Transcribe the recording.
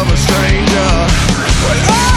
of a stranger.